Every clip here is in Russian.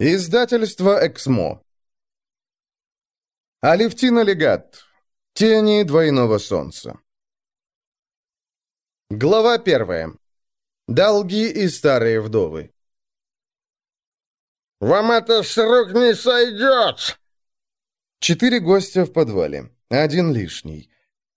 Издательство «Эксмо». Алевтина Легат. Тени двойного солнца. Глава первая. Долги и старые вдовы. «Вам это с рук не сойдет!» Четыре гостя в подвале. Один лишний.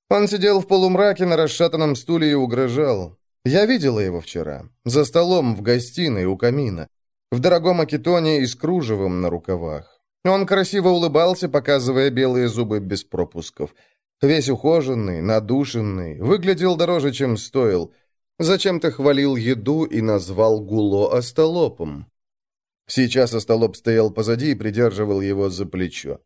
Он сидел в полумраке на расшатанном стуле и угрожал. Я видела его вчера. За столом в гостиной у камина в дорогом акетоне и с кружевом на рукавах. Он красиво улыбался, показывая белые зубы без пропусков. Весь ухоженный, надушенный, выглядел дороже, чем стоил. Зачем-то хвалил еду и назвал гуло остолопом. Сейчас остолоп стоял позади и придерживал его за плечо.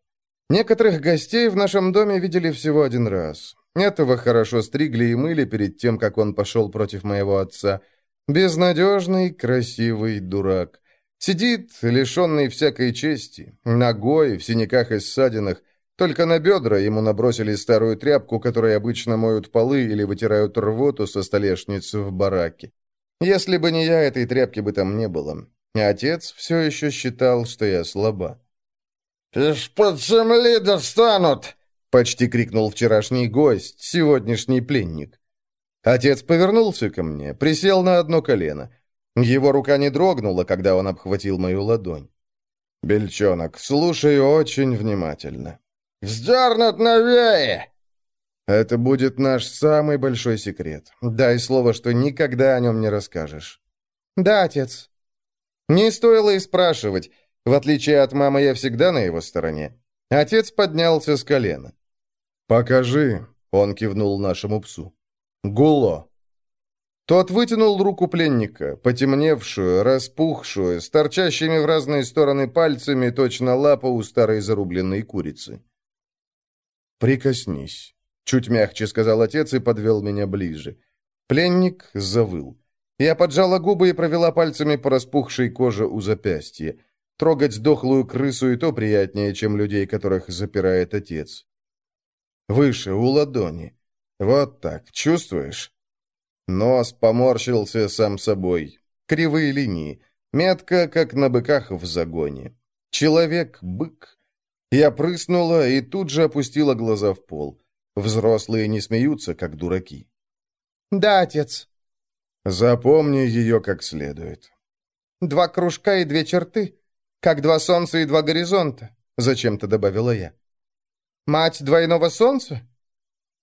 Некоторых гостей в нашем доме видели всего один раз. Этого хорошо стригли и мыли перед тем, как он пошел против моего отца. Безнадежный, красивый дурак. Сидит, лишенный всякой чести, ногой, в синяках и ссадинах. Только на бедра ему набросили старую тряпку, которой обычно моют полы или вытирают рвоту со столешницы в бараке. Если бы не я, этой тряпки бы там не было. Отец все еще считал, что я слаба. «Из-под земли достанут!» — почти крикнул вчерашний гость, сегодняшний пленник. Отец повернулся ко мне, присел на одно колено — его рука не дрогнула, когда он обхватил мою ладонь. «Бельчонок, слушай очень внимательно». «Вздернут новее!» «Это будет наш самый большой секрет. Дай слово, что никогда о нем не расскажешь». «Да, отец». Не стоило и спрашивать. В отличие от мамы, я всегда на его стороне. Отец поднялся с колена. «Покажи», — он кивнул нашему псу. «Гуло». Тот вытянул руку пленника, потемневшую, распухшую, с торчащими в разные стороны пальцами, точно лапа у старой зарубленной курицы. «Прикоснись», — чуть мягче сказал отец и подвел меня ближе. Пленник завыл. Я поджала губы и провела пальцами по распухшей коже у запястья. Трогать дохлую крысу и то приятнее, чем людей, которых запирает отец. Выше, у ладони. Вот так, чувствуешь? Нос поморщился сам собой. Кривые линии. Метка, как на быках в загоне. Человек-бык. Я прыснула и тут же опустила глаза в пол. Взрослые не смеются, как дураки. «Да, отец». «Запомни ее как следует». «Два кружка и две черты, как два солнца и два горизонта», — зачем-то добавила я. «Мать двойного солнца?»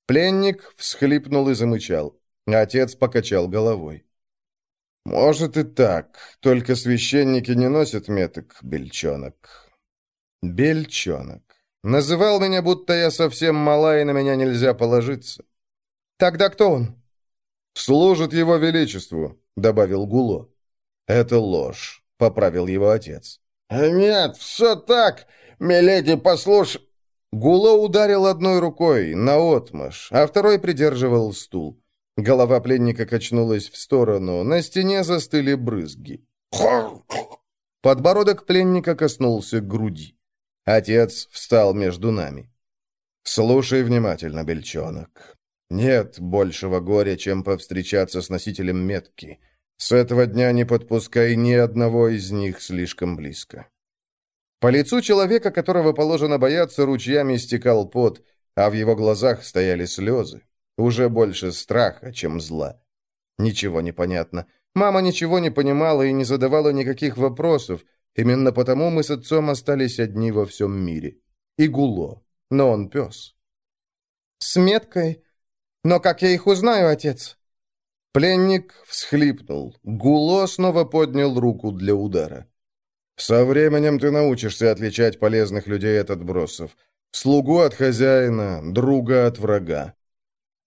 Пленник всхлипнул и замычал. Отец покачал головой. «Может и так, только священники не носят меток, бельчонок». «Бельчонок. Называл меня, будто я совсем мала, и на меня нельзя положиться». «Тогда кто он?» «Служит его величеству», — добавил Гуло. «Это ложь», — поправил его отец. «Нет, все так. Миледи, послушай...» Гуло ударил одной рукой, наотмашь, а второй придерживал стул. Голова пленника качнулась в сторону, на стене застыли брызги. Подбородок пленника коснулся груди. Отец встал между нами. «Слушай внимательно, бельчонок. Нет большего горя, чем повстречаться с носителем метки. С этого дня не подпускай ни одного из них слишком близко». По лицу человека, которого положено бояться, ручьями стекал пот, а в его глазах стояли слезы. Уже больше страха, чем зла. Ничего не понятно. Мама ничего не понимала и не задавала никаких вопросов. Именно потому мы с отцом остались одни во всем мире. И Гуло. Но он пес. «С меткой? Но как я их узнаю, отец?» Пленник всхлипнул. Гуло снова поднял руку для удара. «Со временем ты научишься отличать полезных людей от отбросов. Слугу от хозяина, друга от врага.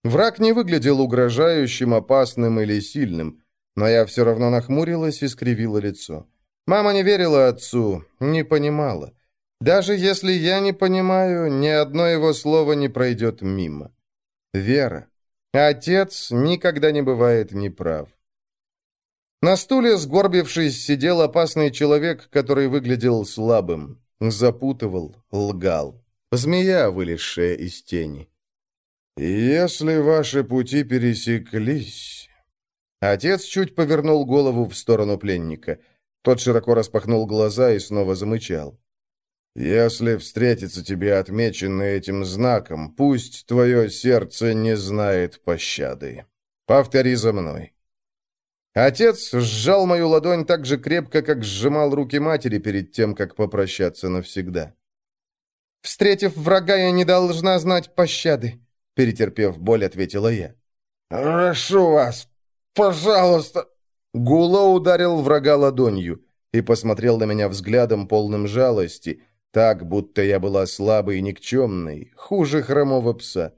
Враг не выглядел угрожающим, опасным или сильным, но я все равно нахмурилась и скривила лицо. Мама не верила отцу, не понимала. Даже если я не понимаю, ни одно его слово не пройдет мимо. Вера. Отец никогда не бывает неправ. На стуле, сгорбившись, сидел опасный человек, который выглядел слабым, запутывал, лгал. Змея, вылезшая из тени. «Если ваши пути пересеклись...» Отец чуть повернул голову в сторону пленника. Тот широко распахнул глаза и снова замычал. «Если встретится тебе отмеченный этим знаком, пусть твое сердце не знает пощады. Повтори за мной». Отец сжал мою ладонь так же крепко, как сжимал руки матери перед тем, как попрощаться навсегда. «Встретив врага, я не должна знать пощады», — перетерпев боль, ответила я. «Прошу вас, пожалуйста!» Гуло ударил врага ладонью и посмотрел на меня взглядом, полным жалости, так, будто я была слабой и никчемной, хуже хромого пса.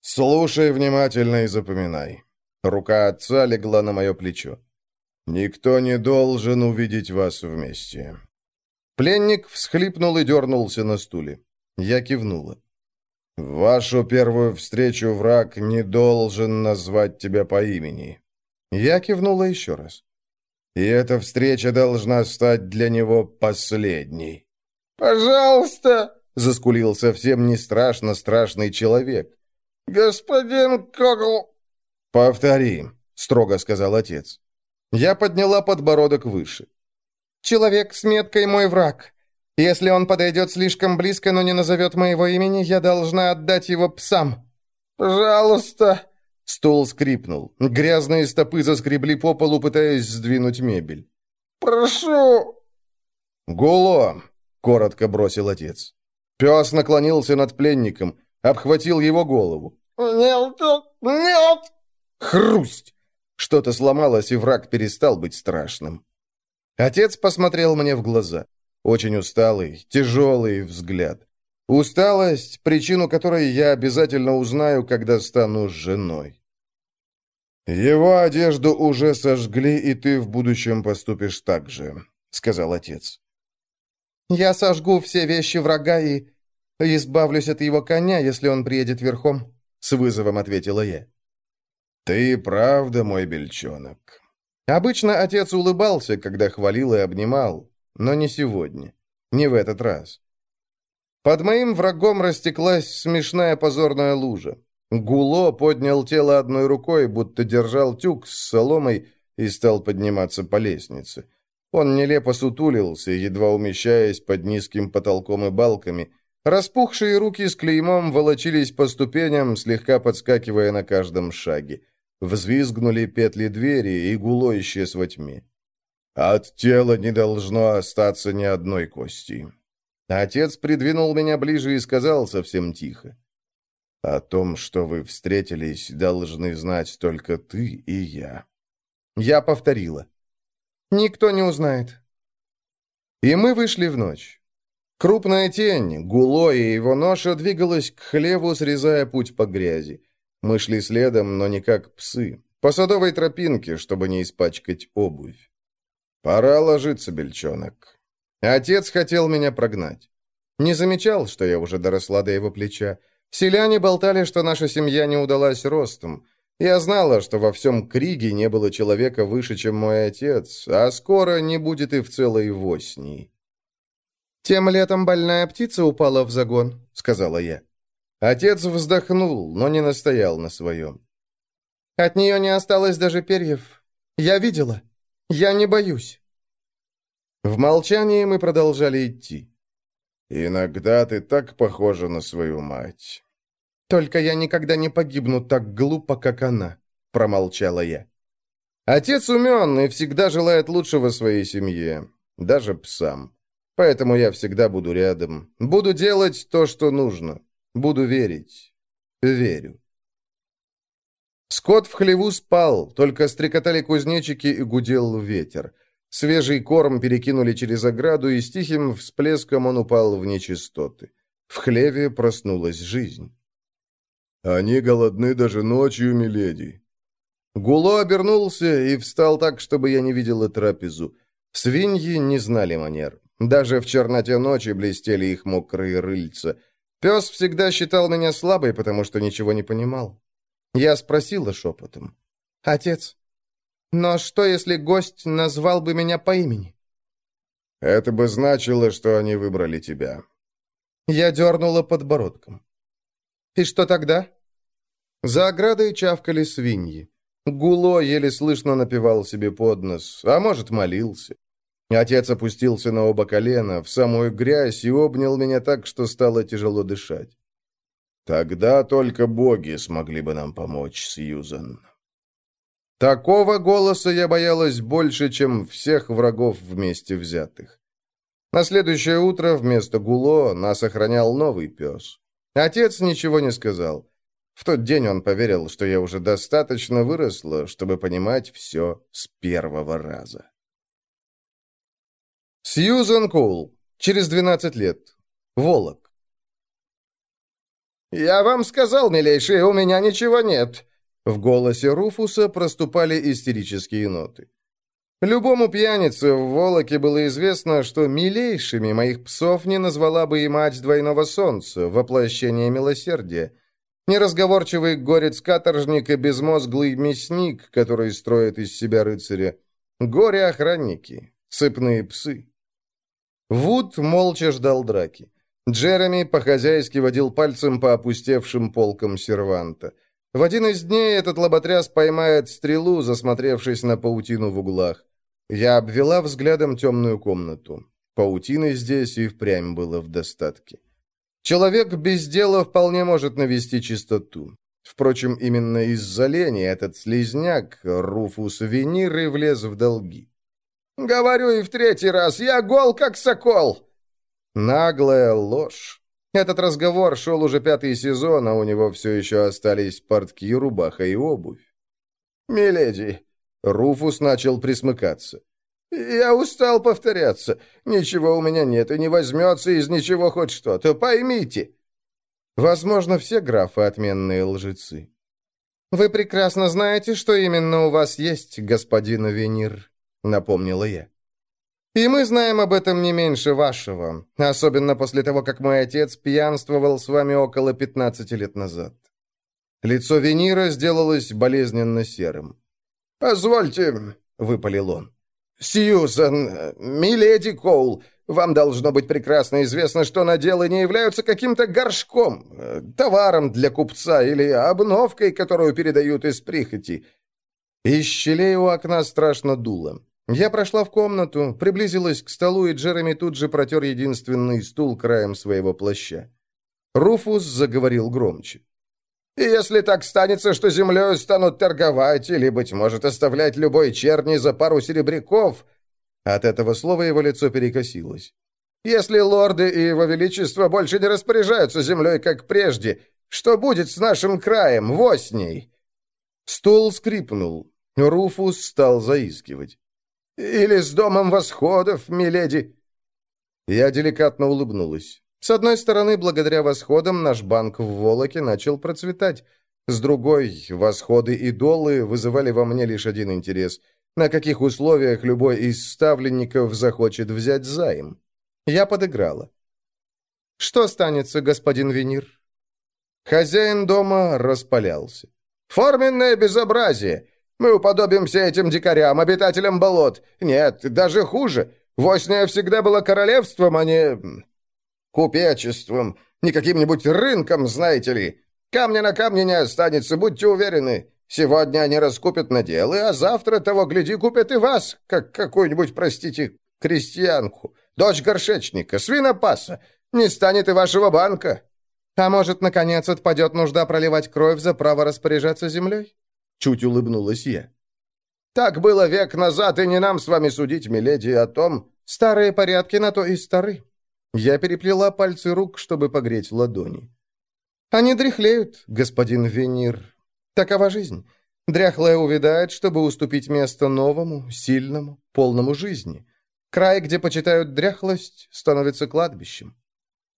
«Слушай внимательно и запоминай. Рука отца легла на мое плечо. «Никто не должен увидеть вас вместе». Пленник всхлипнул и дернулся на стуле. Я кивнула. Вашу первую встречу враг не должен назвать тебя по имени». Я кивнула еще раз. «И эта встреча должна стать для него последней». «Пожалуйста!» — заскулил совсем не страшно страшный человек. «Господин Когл, «Повтори», — строго сказал отец. Я подняла подбородок выше. «Человек с меткой мой враг. Если он подойдет слишком близко, но не назовет моего имени, я должна отдать его псам. Пожалуйста!» Стул скрипнул. Грязные стопы заскребли по полу, пытаясь сдвинуть мебель. «Прошу!» «Гуло!» — коротко бросил отец. Пес наклонился над пленником, обхватил его голову. «Нет, нет!» Хрусть! Что-то сломалось, и враг перестал быть страшным. Отец посмотрел мне в глаза. Очень усталый, тяжелый взгляд. Усталость, причину которой я обязательно узнаю, когда стану женой. «Его одежду уже сожгли, и ты в будущем поступишь так же», — сказал отец. «Я сожгу все вещи врага и избавлюсь от его коня, если он приедет верхом», — с вызовом ответила я. «Ты правда мой бельчонок». Обычно отец улыбался, когда хвалил и обнимал, но не сегодня, не в этот раз. Под моим врагом растеклась смешная позорная лужа. Гуло поднял тело одной рукой, будто держал тюк с соломой и стал подниматься по лестнице. Он нелепо сутулился, едва умещаясь под низким потолком и балками. Распухшие руки с клеймом волочились по ступеням, слегка подскакивая на каждом шаге. Взвизгнули петли двери, и гуло исчез во тьме. От тела не должно остаться ни одной кости. Отец придвинул меня ближе и сказал совсем тихо. «О том, что вы встретились, должны знать только ты и я». Я повторила. «Никто не узнает». И мы вышли в ночь. Крупная тень, гуло и его ноша двигалась к хлеву, срезая путь по грязи. Мы шли следом, но не как псы. По садовой тропинке, чтобы не испачкать обувь. Пора ложиться, бельчонок. Отец хотел меня прогнать. Не замечал, что я уже доросла до его плеча. Селяне болтали, что наша семья не удалась ростом. Я знала, что во всем Криге не было человека выше, чем мой отец, а скоро не будет и в целой Воснии. «Тем летом больная птица упала в загон», — сказала я. Отец вздохнул, но не настоял на своем. «От нее не осталось даже перьев. Я видела. Я не боюсь». В молчании мы продолжали идти. «Иногда ты так похожа на свою мать». «Только я никогда не погибну так глупо, как она», — промолчала я. Отец умен и всегда желает лучшего своей семье, даже псам. Поэтому я всегда буду рядом, буду делать то, что нужно. Буду верить. Верю. Скот в хлеву спал, только стрекотали кузнечики и гудел ветер. Свежий корм перекинули через ограду, и с тихим всплеском он упал в нечистоты. В хлеве проснулась жизнь. «Они голодны даже ночью, миледи». Гуло обернулся и встал так, чтобы я не видела трапезу. Свиньи не знали манер. Даже в черноте ночи блестели их мокрые рыльца — Пес всегда считал меня слабой, потому что ничего не понимал. Я спросила шепотом. «Отец, но что, если гость назвал бы меня по имени?» «Это бы значило, что они выбрали тебя». Я дернула подбородком. «И что тогда?» За оградой чавкали свиньи. Гуло еле слышно напевал себе под нос, а может, молился. Отец опустился на оба колена, в самую грязь, и обнял меня так, что стало тяжело дышать. Тогда только боги смогли бы нам помочь, Сьюзан. Такого голоса я боялась больше, чем всех врагов вместе взятых. На следующее утро вместо Гуло нас охранял новый пес. Отец ничего не сказал. В тот день он поверил, что я уже достаточно выросла, чтобы понимать все с первого раза. Сьюзан Коул. Через 12 лет. Волок. «Я вам сказал, милейший, у меня ничего нет». В голосе Руфуса проступали истерические ноты. Любому пьянице в Волоке было известно, что милейшими моих псов не назвала бы и мать двойного солнца, воплощение милосердия. Неразговорчивый горец-каторжник и безмозглый мясник, который строит из себя рыцаря. Горе-охранники, цепные псы. Вуд молча ждал драки. Джереми по-хозяйски водил пальцем по опустевшим полкам серванта. В один из дней этот лоботряс поймает стрелу, засмотревшись на паутину в углах. Я обвела взглядом темную комнату. Паутины здесь и впрямь было в достатке. Человек без дела вполне может навести чистоту. Впрочем, именно из-за лени этот слизняк, Руфус Венир, и влез в долги. «Говорю и в третий раз, я гол, как сокол!» Наглая ложь. Этот разговор шел уже пятый сезон, а у него все еще остались портки, рубаха и обувь. «Миледи, Руфус начал присмыкаться. «Я устал повторяться. Ничего у меня нет, и не возьмется из ничего хоть что-то. Поймите!» Возможно, все графы отменные лжецы. «Вы прекрасно знаете, что именно у вас есть, господин Венир», — напомнила я. «И мы знаем об этом не меньше вашего, особенно после того, как мой отец пьянствовал с вами около пятнадцати лет назад». Лицо Венира сделалось болезненно серым. «Позвольте», — выпалил он. «Сьюзан, миледи Коул, вам должно быть прекрасно известно, что наделы не являются каким-то горшком, товаром для купца или обновкой, которую передают из прихоти». Из щелей у окна страшно дуло. Я прошла в комнату, приблизилась к столу, и Джереми тут же протер единственный стул краем своего плаща. Руфус заговорил громче. И если так станется, что землей станут торговать или, быть может, оставлять любой черни за пару серебряков...» От этого слова его лицо перекосилось. «Если лорды и его величество больше не распоряжаются землей, как прежде, что будет с нашим краем, восней?» Стол скрипнул. Руфус стал заискивать. «Или с домом восходов, миледи?» Я деликатно улыбнулась. С одной стороны, благодаря восходам наш банк в Волоке начал процветать. С другой, восходы и долы вызывали во мне лишь один интерес. На каких условиях любой из ставленников захочет взять займ? Я подыграла. «Что останется, господин Венир?» Хозяин дома распалялся. «Форменное безобразие! Мы уподобимся этим дикарям, обитателям болот. Нет, даже хуже. Восьня всегда была королевством, а не купечеством, не каким-нибудь рынком, знаете ли. Камня на камне не останется, будьте уверены. Сегодня они раскупят наделы, а завтра, того гляди, купят и вас, как какую-нибудь, простите, крестьянку, дочь горшечника, свинопаса. Не станет и вашего банка. А может, наконец, отпадет нужда проливать кровь за право распоряжаться землей? Чуть улыбнулась я. Так было век назад, и не нам с вами судить, миледи, о том, старые порядки на то и стары. Я переплела пальцы рук, чтобы погреть ладони. «Они дряхлеют, господин Венир. Такова жизнь. Дряхлая увядает, чтобы уступить место новому, сильному, полному жизни. Край, где почитают дряхлость, становится кладбищем».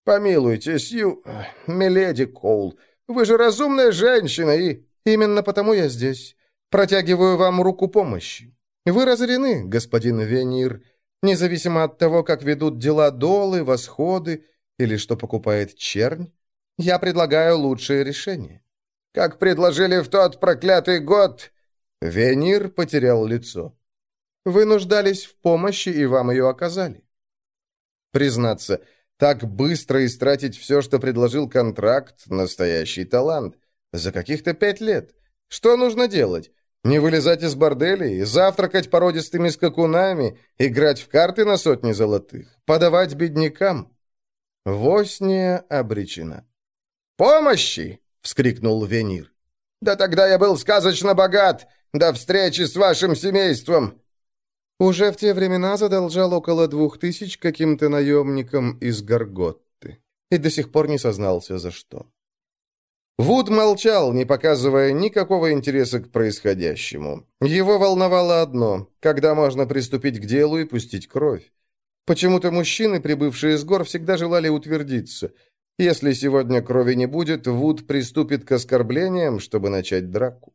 «Помилуйте, Сью... Миледи Коул, вы же разумная женщина и...» «Именно потому я здесь. Протягиваю вам руку помощи. Вы разорены, господин Венир, Независимо от того, как ведут дела долы, восходы или что покупает чернь, я предлагаю лучшее решение. Как предложили в тот проклятый год, Венир потерял лицо. Вы нуждались в помощи, и вам ее оказали. Признаться, так быстро истратить все, что предложил контракт, настоящий талант. За каких-то пять лет. Что нужно делать? Не вылезать из борделей, завтракать породистыми скакунами, играть в карты на сотни золотых, подавать беднякам. Восния обречена. «Помощи!» — вскрикнул Венир. «Да тогда я был сказочно богат! До встречи с вашим семейством!» Уже в те времена задолжал около двух тысяч каким-то наемникам из Гарготты. И до сих пор не сознался, за что. Вуд молчал, не показывая никакого интереса к происходящему. Его волновало одно – когда можно приступить к делу и пустить кровь. Почему-то мужчины, прибывшие с гор, всегда желали утвердиться. Если сегодня крови не будет, Вуд приступит к оскорблениям, чтобы начать драку.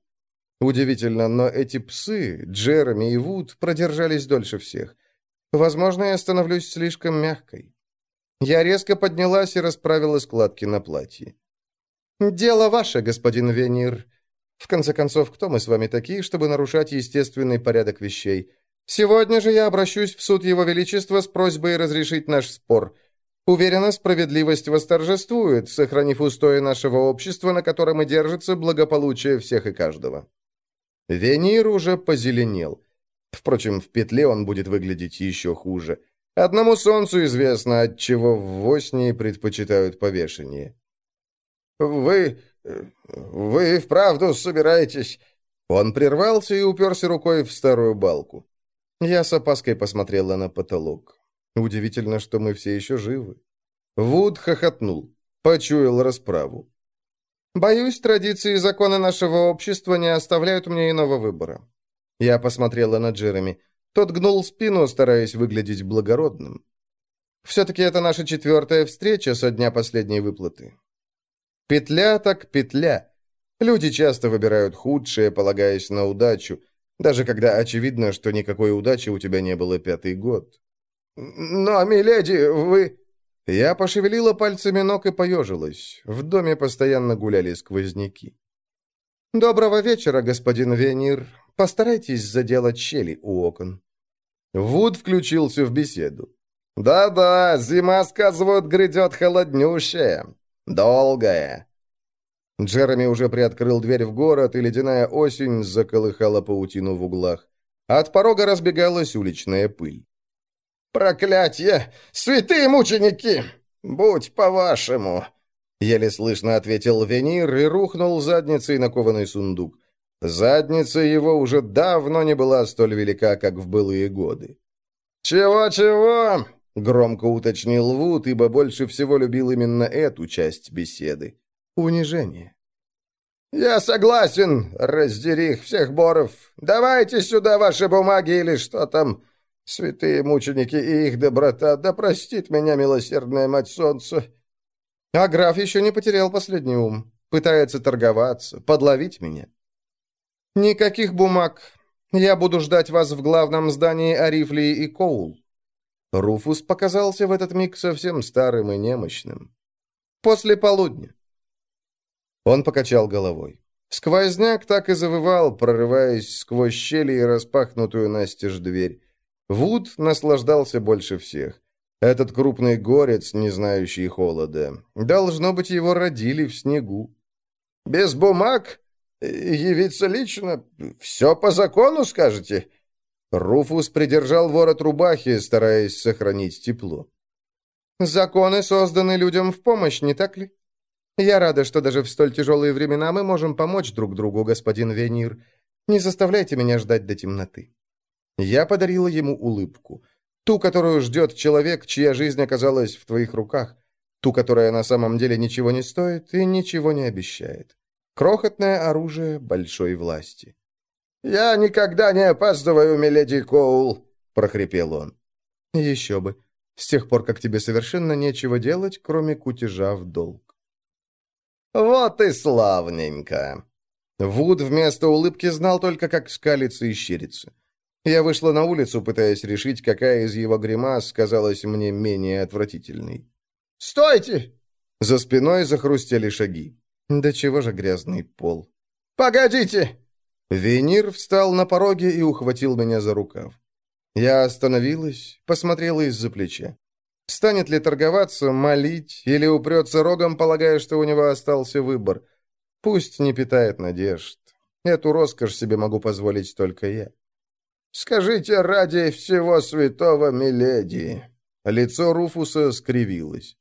Удивительно, но эти псы, Джереми и Вуд, продержались дольше всех. Возможно, я становлюсь слишком мягкой. Я резко поднялась и расправила складки на платье. «Дело ваше, господин Венир. В конце концов, кто мы с вами такие, чтобы нарушать естественный порядок вещей? Сегодня же я обращусь в суд Его Величества с просьбой разрешить наш спор. Уверена, справедливость восторжествует, сохранив устои нашего общества, на котором и держится благополучие всех и каждого». Венир уже позеленел. Впрочем, в петле он будет выглядеть еще хуже. Одному солнцу известно, от чего в Воснии предпочитают повешение. «Вы... вы вправду собираетесь...» Он прервался и уперся рукой в старую балку. Я с опаской посмотрела на потолок. Удивительно, что мы все еще живы. Вуд хохотнул, почуял расправу. «Боюсь, традиции и законы нашего общества не оставляют мне иного выбора». Я посмотрела на Джереми. Тот гнул спину, стараясь выглядеть благородным. «Все-таки это наша четвертая встреча со дня последней выплаты. Петля так петля. Люди часто выбирают худшее, полагаясь на удачу, даже когда очевидно, что никакой удачи у тебя не было пятый год. «Но, миледи, вы...» Я пошевелила пальцами ног и поежилась. В доме постоянно гуляли сквозняки. «Доброго вечера, господин Венир. Постарайтесь заделать щели у окон». Вуд включился в беседу. «Да-да, зима, сказывают, грядет холоднющая. Долгая. Джереми уже приоткрыл дверь в город, и ледяная осень заколыхала паутину в углах. От порога разбегалась уличная пыль. «Проклятье! Святые мученики! Будь по-вашему!» Еле слышно ответил Венир и рухнул задницей на кованый сундук. Задница его уже давно не была столь велика, как в былые годы. «Чего-чего?» Громко уточнил Вуд, ибо больше всего любил именно эту часть беседы. Унижение. «Я согласен, раздери их всех, Боров. Давайте сюда ваши бумаги или что там. Святые мученики и их доброта, да простит меня милосердная мать солнца». А граф еще не потерял последний ум. Пытается торговаться, подловить меня. «Никаких бумаг. Я буду ждать вас в главном здании Арифлии и Коул. Руфус показался в этот миг совсем старым и немощным. «После полудня». Он покачал головой. Сквозняк так и завывал, прорываясь сквозь щели и распахнутую настежь дверь. Вуд наслаждался больше всех. Этот крупный горец, не знающий холода. Должно быть, его родили в снегу. «Без бумаг? Явиться лично? Все по закону, скажете?» Руфус придержал ворот рубахи, стараясь сохранить тепло. «Законы созданы людям в помощь, не так ли? Я рада, что даже в столь тяжелые времена мы можем помочь друг другу, господин Венир. Не заставляйте меня ждать до темноты». Я подарила ему улыбку. Ту, которую ждет человек, чья жизнь оказалась в твоих руках. Ту, которая на самом деле ничего не стоит и ничего не обещает. Крохотное оружие большой власти. «Я никогда не опаздываю, миледи Коул», — прохрипел он. «Еще бы. С тех пор, как тебе совершенно нечего делать, кроме кутежа в долг». «Вот и славненько!» Вуд вместо улыбки знал только, как скалиться и щериться. Я вышла на улицу, пытаясь решить, какая из его гримас казалась мне менее отвратительной. «Стойте!» За спиной захрустели шаги. Да чего же грязный пол. «Погодите!» Венир встал на пороге и ухватил меня за рукав. Я остановилась, посмотрела из-за плеча. Станет ли торговаться, молить или упрется рогом, полагая, что у него остался выбор? Пусть не питает надежд. Эту роскошь себе могу позволить только я. «Скажите ради всего святого Миледи!» Лицо Руфуса скривилось.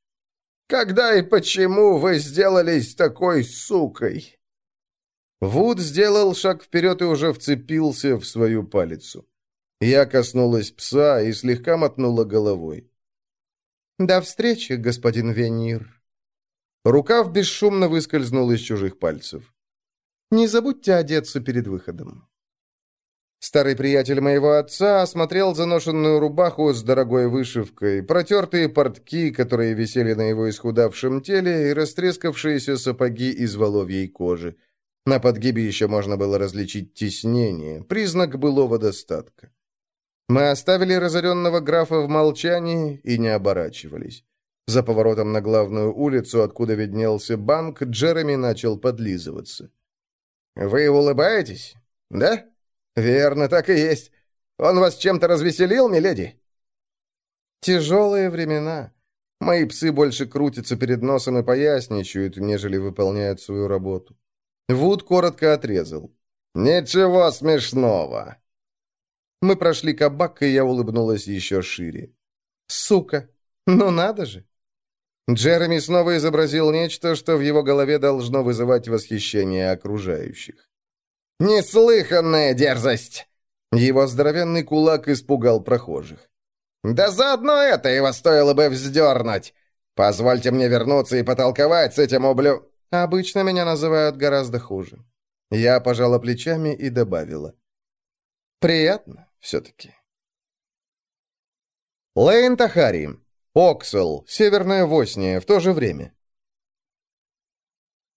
«Когда и почему вы сделались такой сукой?» Вуд сделал шаг вперед и уже вцепился в свою палицу. Я коснулась пса и слегка мотнула головой. «До встречи, господин Венир». Рукав бесшумно выскользнул из чужих пальцев. «Не забудьте одеться перед выходом». Старый приятель моего отца осмотрел заношенную рубаху с дорогой вышивкой, протертые портки, которые висели на его исхудавшем теле, и растрескавшиеся сапоги из воловьей кожи. На подгибе еще можно было различить теснение, признак былого достатка. Мы оставили разоренного графа в молчании и не оборачивались. За поворотом на главную улицу, откуда виднелся банк, Джереми начал подлизываться. «Вы улыбаетесь? Да?» «Верно, так и есть. Он вас чем-то развеселил, миледи?» «Тяжелые времена. Мои псы больше крутятся перед носом и поясничают, нежели выполняют свою работу». Вуд коротко отрезал. «Ничего смешного». Мы прошли кабак, и я улыбнулась еще шире. «Сука! Ну надо же!» Джереми снова изобразил нечто, что в его голове должно вызывать восхищение окружающих. «Неслыханная дерзость!» Его здоровенный кулак испугал прохожих. «Да заодно это его стоило бы вздернуть! Позвольте мне вернуться и потолковать с этим ублю...» «Обычно меня называют гораздо хуже». Я пожала плечами и добавила. «Приятно все-таки». Лейн Тахари. Оксел. Северная Восния. В то же время.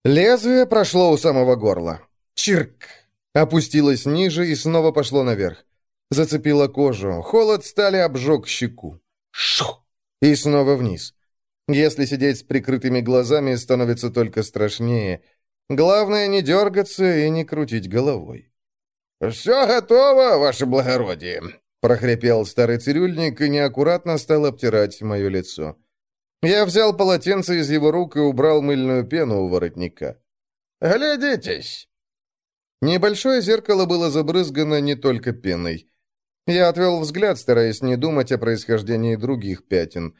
Лезвие прошло у самого горла. Чирк! Опустилось ниже и снова пошло наверх. Зацепило кожу. Холод стали обжег щеку. Шух! И снова вниз. Если сидеть с прикрытыми глазами, становится только страшнее. Главное не дергаться и не крутить головой. «Все готово, ваше благородие!» прохрипел старый цирюльник и неаккуратно стал обтирать мое лицо. Я взял полотенце из его рук и убрал мыльную пену у воротника. «Глядитесь!» Небольшое зеркало было забрызгано не только пеной. Я отвел взгляд, стараясь не думать о происхождении других пятен.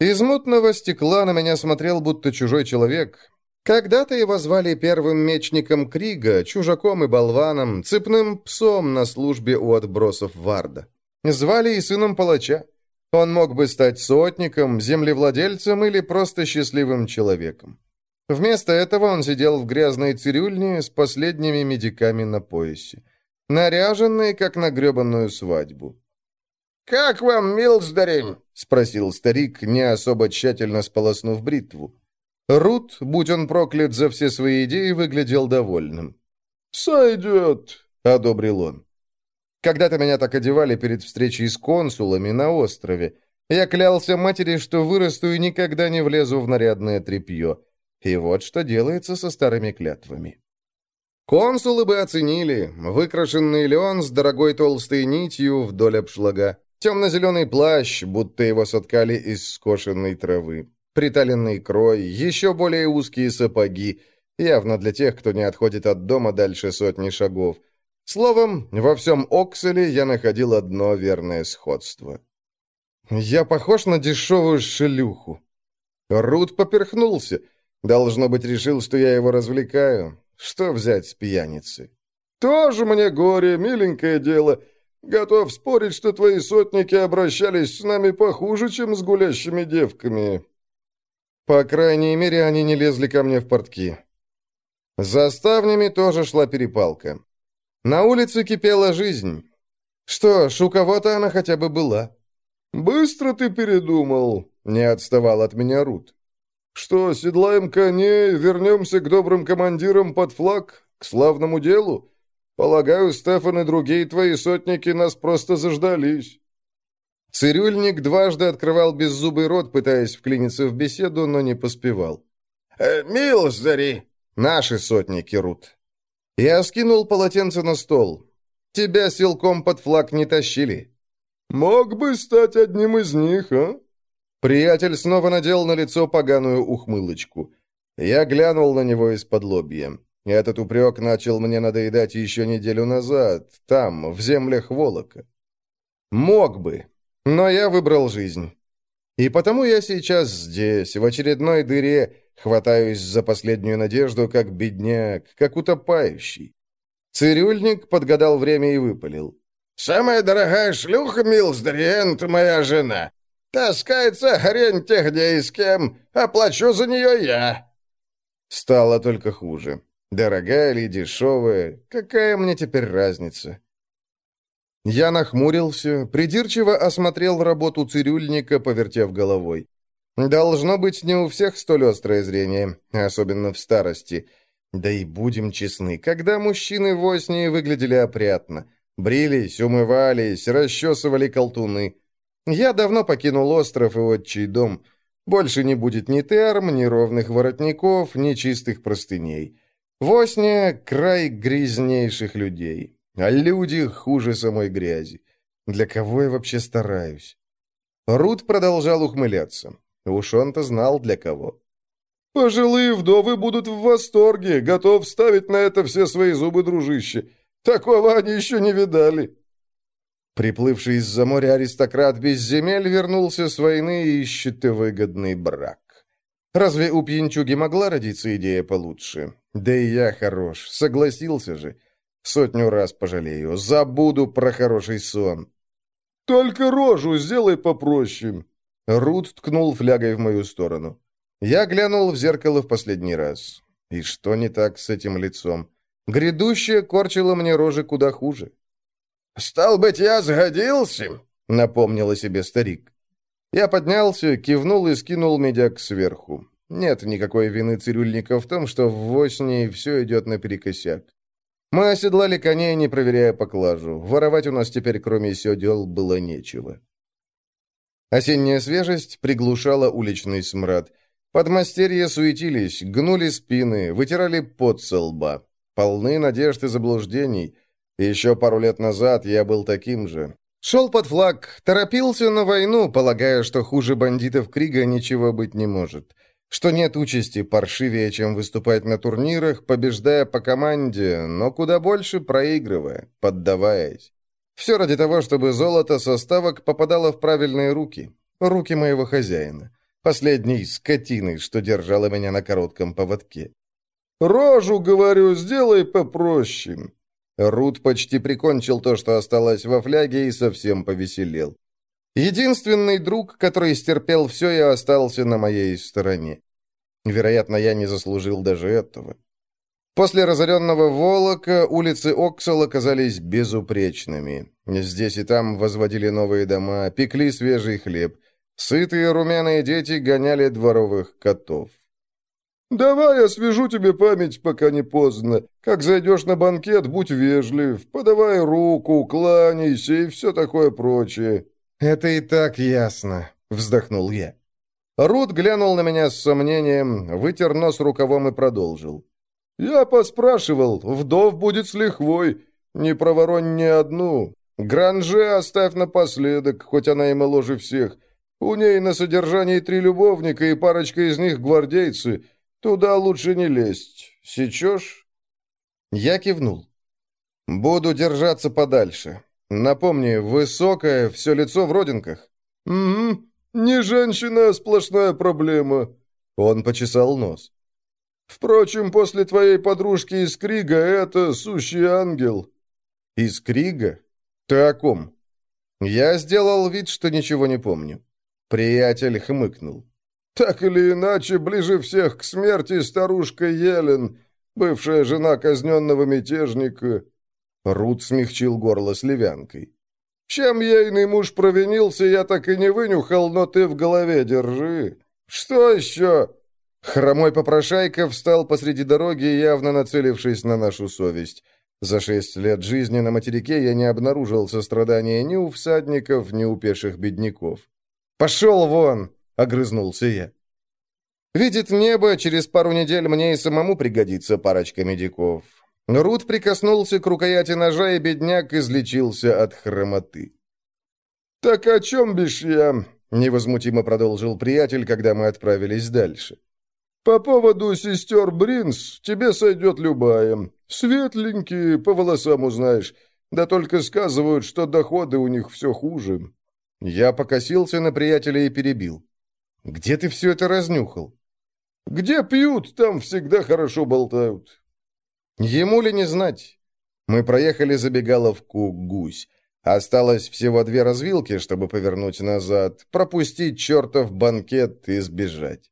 Из мутного стекла на меня смотрел будто чужой человек. Когда-то его звали первым мечником Крига, чужаком и болваном, цепным псом на службе у отбросов Варда. Звали и сыном палача. Он мог бы стать сотником, землевладельцем или просто счастливым человеком. Вместо этого он сидел в грязной цирюльне с последними медиками на поясе. Наряженный, как на гребанную свадьбу. «Как вам, Милсдарим?» — спросил старик, не особо тщательно сполоснув бритву. Рут, будь он проклят за все свои идеи, выглядел довольным. «Сойдет», — одобрил он. Когда-то меня так одевали перед встречей с консулами на острове. Я клялся матери, что вырасту и никогда не влезу в нарядное тряпье. И вот что делается со старыми клятвами. Консулы бы оценили. Выкрашенный леон с дорогой толстой нитью вдоль обшлага. Темно-зеленый плащ, будто его соткали из скошенной травы. Приталенный крой, еще более узкие сапоги. Явно для тех, кто не отходит от дома дальше сотни шагов. Словом, во всем Окселе я находил одно верное сходство. Я похож на дешевую шлюху. Рут поперхнулся. Должно быть, решил, что я его развлекаю. Что взять с пьяницы? «Тоже мне горе, миленькое дело. Готов спорить, что твои сотники обращались с нами похуже, чем с гулящими девками». По крайней мере, они не лезли ко мне в портки. За ставнями тоже шла перепалка. На улице кипела жизнь. Что ж, у кого-то она хотя бы была. «Быстро ты передумал», — не отставал от меня Рут. «Что, седлаем коней, вернемся к добрым командирам под флаг, к славному делу? Полагаю, Стефан и другие твои сотники нас просто заждались». Цирюльник дважды открывал беззубый рот, пытаясь вклиниться в беседу, но не поспевал. «Э, «Милздари!» «Наши сотники, Рут». Я скинул полотенце на стол. «Тебя силком под флаг не тащили». «Мог бы стать одним из них, а?» Приятель снова надел на лицо поганую ухмылочку. Я глянул на него из-под лобья. Этот упрек начал мне надоедать еще неделю назад, там, в землях Волока. Мог бы, но я выбрал жизнь. И потому я сейчас здесь, в очередной дыре, хватаюсь за последнюю надежду, как бедняк, как утопающий. Цирюльник подгадал время и выпалил. «Самая дорогая шлюха, Милсдриент, моя жена. Таскается хрень тех где и с кем, оплачу за нее я». Стало только хуже. Дорогая или дешевая, какая мне теперь разница? Я нахмурился, придирчиво осмотрел работу цирюльника, повертев головой. Должно быть, не у всех столь острое зрение, особенно в старости. Да и будем честны, когда мужчины в Оснии выглядели опрятно. Брились, умывались, расчесывали колтуны. Я давно покинул остров и отчий дом. Больше не будет ни терм, ни ровных воротников, ни чистых простыней. Восня — край грязнейших людей, а люди хуже самой грязи. Для кого я вообще стараюсь? Рут продолжал ухмыляться. Уж он-то знал, для кого. «Пожилые вдовы будут в восторге, готов ставить на это все свои зубы, дружище. Такого они еще не видали». Приплывший из-за моря аристократ без земель вернулся с войны и ищет выгодный брак. Разве у пьянчуги могла родиться идея получше? Да и я хорош, согласился же. Сотню раз пожалею, забуду про хороший сон. «Только рожу сделай попроще!» Рут ткнул флягой в мою сторону. Я глянул в зеркало в последний раз. И что не так с этим лицом? Грядущее корчило мне рожи куда хуже. «Стал быть, я сгодился?» — напомнил о себе старик. Я поднялся, кивнул и скинул медяк сверху. Нет никакой вины цирюльника в том, что в Воснии все идет наперекосяк. Мы оседлали коней, не проверяя поклажу. Воровать у нас теперь, кроме седел, было нечего. Осенняя свежесть приглушала уличный смрад. Подмастерья суетились, гнули спины, вытирали пот со лба. Полны надежд и заблуждений. Еще пару лет назад я был таким же. Шел под флаг, торопился на войну, полагая, что хуже бандитов Крига ничего быть не может что нет участи паршивее, чем выступать на турнирах, побеждая по команде, но куда больше проигрывая, поддаваясь. Все ради того, чтобы золото со ставок попадало в правильные руки, руки моего хозяина, последней скотины, что держала меня на коротком поводке. «Рожу, говорю, сделай попроще». Рут почти прикончил то, что осталось во фляге, и совсем повеселел. Единственный друг, который стерпел все и остался на моей стороне. Вероятно, я не заслужил даже этого. После разоренного Волока улицы Оксал оказались безупречными. Здесь и там возводили новые дома, пекли свежий хлеб. Сытые румяные дети гоняли дворовых котов. «Давай освежу тебе память, пока не поздно. Как зайдешь на банкет, будь вежлив, подавай руку, кланяйся и все такое прочее. «Это и так ясно», — вздохнул я. Рут глянул на меня с сомнением, вытер нос рукавом и продолжил. «Я поспрашивал, вдов будет с лихвой, не проворонь ни одну. Гранже оставь напоследок, хоть она и моложе всех. У ней на содержании три любовника и парочка из них гвардейцы. Туда лучше не лезть. Сечешь?» Я кивнул. «Буду держаться подальше. Напомни, высокое, все лицо в родинках. «Угу. Не женщина, а сплошная проблема». Он почесал нос. «Впрочем, после твоей подружки из Крига это сущий ангел». «Из Крига? Ты о ком?» Я сделал вид, что ничего не помню. Приятель хмыкнул. «Так или иначе, ближе всех к смерти старушка Елен, бывшая жена казненного мятежника, Рут смягчил горло сливянкой. «Чем ейный муж провинился, я так и не вынюхал, но ты в голове держи. Что еще?» Хромой попрошайка встал посреди дороги, явно нацелившись на нашу совесть. За шесть лет жизни на материке я не обнаружил сострадания ни у всадников, ни у пеших бедняков. «Пошел вон!» — огрызнулся я. «Видит небо, через пару недель мне и самому пригодится парочка медиков. Рут прикоснулся к рукояти ножа, и бедняк излечился от хромоты. «Так о чем бишь я?» — невозмутимо продолжил приятель, когда мы отправились дальше. По поводу сестер Бринс тебе сойдет любая. Светленькие, по волосам узнаешь. Да только сказывают, что доходы у них все хуже». Я покосился на приятеля и перебил. «Где ты все это разнюхал?» «Где пьют, там всегда хорошо болтают». Ему ли не знать? Мы проехали забегаловку «Гусь». Осталось всего две развилки, чтобы повернуть назад, пропустить чертов банкет и сбежать.